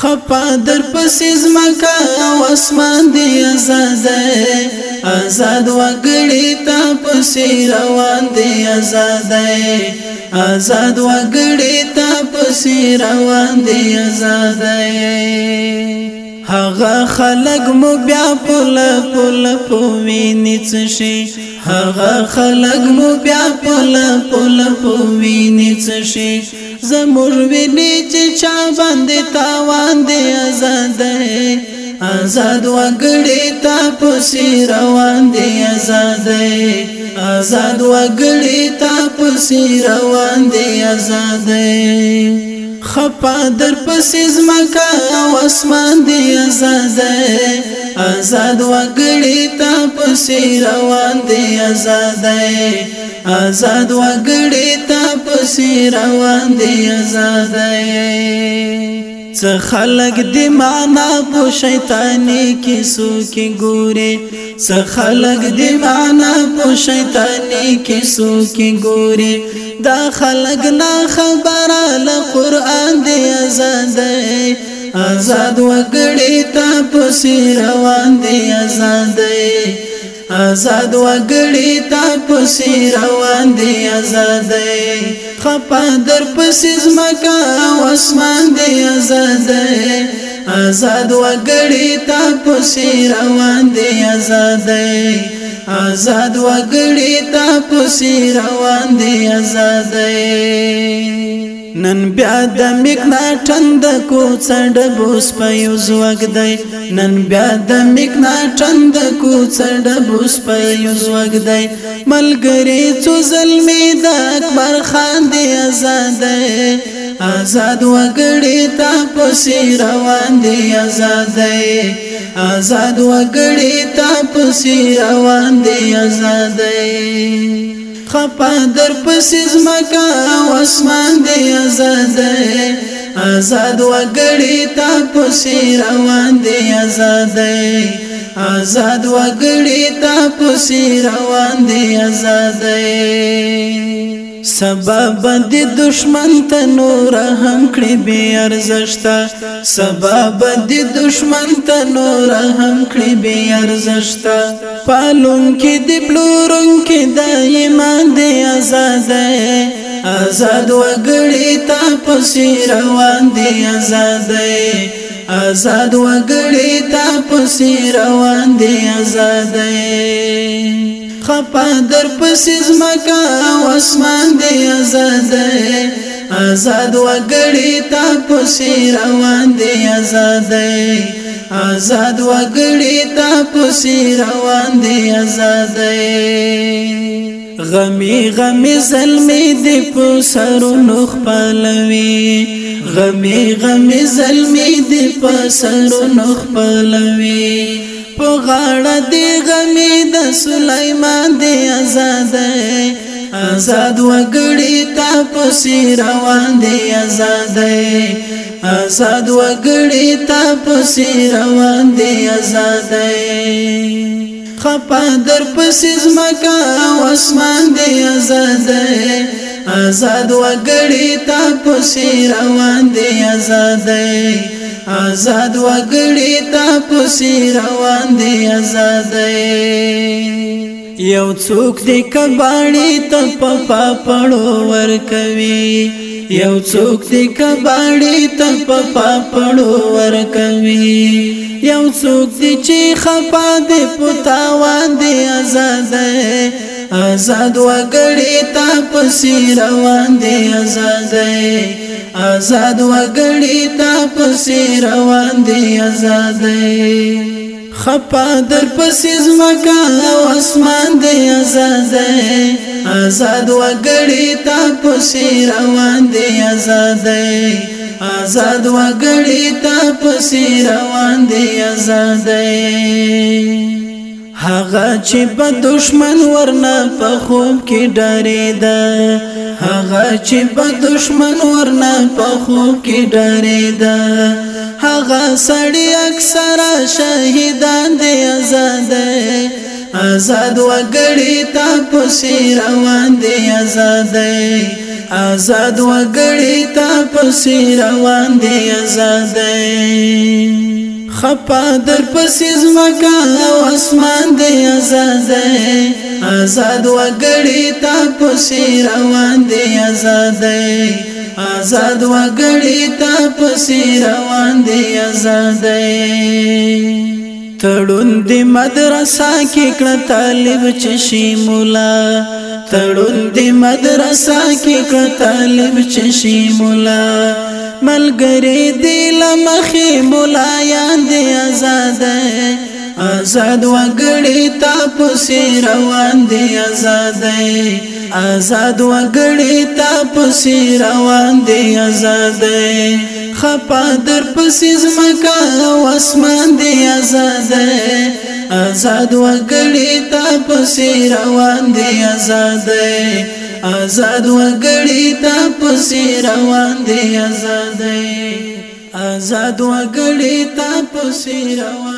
خپا در پسیز مکا او اسمان دی ازاده آزاد وگڑی تا پسی روان دی ازاده آزاد وگڑی تا پسی روان دی ازاده هغه خلق مو بیا پل پل پوینې څشي هغه خلق مو بیا پل پل پوینې څشي زمور وینې چې چا باندې تاوان دی آزاد آزاد وګړي تا پسې روان دي آزاد آزاد وګړي تا پسې روان دي آزاد خپا در پسې زمکا او اسمان دی آزاد آزاد وګړي تا پسې روان دی آزاد آزاد وګړي تا پسې روان دی آزاد څه خلق دی معنا په شیطانی کیسو کې ګوري څه خلق دی معنا په شیطانی کیسو کې ګوري دا خلق نه خبره ل قران دی آزاد آزاد وګړي تا په روان دی آزاد دی آزاد وګړي تا پسې روان دي آزادې خپا در پسې زمکا او اسمان دي آزادې آزاد وګړي تا پسې روان دي آزادې آزاد وګړي تا پسې روان دي آزادې نن بیا د مکناټن د کوڅه ډبوس په یو زوګ دی نن بیا د مکناټن د کوڅه ډبوس په یو زوګ دی ملګری څو ظلمي د اکبر خان دی آزاد آزاد وګړي تا پسې روان دی آزاد آزاد وګړي تا پسې روان دی آزاد خپا در پسیز مکا و اسمان دی ازاده آزاد وګړی تا پسی روان دی آزادای آزاد وګړی تا پسی روان دی آزادای سبب د دشمن ته نور هم کړی بی ارزښت سبب د دشمن ته نور هم کړی بی ارزښت پالون کې د بلورون کې د ایمان د آزاد آزاد وګړي ته پسې روان دي آزاد آزاد وګړي ته پسې روان دي آزاد خپا در پسیز مکا او اسمان دی آزاد آزاد وګړی تا پسی روان دی آزاد آزاد وګړی تا پسی روان دی آزاد غمی غمی زلمی دی په سرونو خپلوي غمی غمی زلمی دی په سرونو خپلوي په غاړه دی غمی د سليمان دی آزاد آزاد وګړي تا پسې روان دی آزاد آزاد وګړي تا پسې روان دی آزاد خپا در پسې زمکا او اسمان دی آزاد آزاد وګړي تا پسې روان دی آزاد آزاد وګړي تا پسې روان دي آزادې یو څوک دې کباړي ته پپا پړو ور کوي یو څوک دې کباړي ته پپا پړو ور کوي یو څوک دې چې خپا دې پتا وان دي آزادې آزاد وګړي تا پسې روان دي آزاد آزاد وګړي تا پسې روان دي آزاد خپا در پسې زمکا او اسمان دي آزاد آزاد وګړي تا پسې روان دي آزاد آزاد وګړي تا پسې روان دي آزاد هغه چې په دشمن ورنه په خوب کې ډارېدا هغه چې په دشمن ورنه په خوب کې ډارېدا هغه سړی اکثر شهیدان دی آزاد آزاد وګړي تا پسې روان دی آزاد آزاد وګړي تا پسې روان دي آزاد خپا در پسې زمکا او اسمان دي آزاد آزاد وګړي تا پسې روان دي آزاد آزاد وګړي تا پسې روان دي آزاد تړون د مدرسه کې کړه طالب چشي مولا تړون د مدرسه کې کړه طالب چشي مولا ملګری دی لمخې مولا یاد آزاد آزاد وګړې تا پسې روان دی آزاد آزاد وګړې تا پسې روان دی آزاد خپا در پسې زمکا او اسمان دی آزاد آزاد وګړي تا پسې روان دی آزاد آزاد وګړي تا پسې روان دی آزاد آزاد وګړي تا پسې روان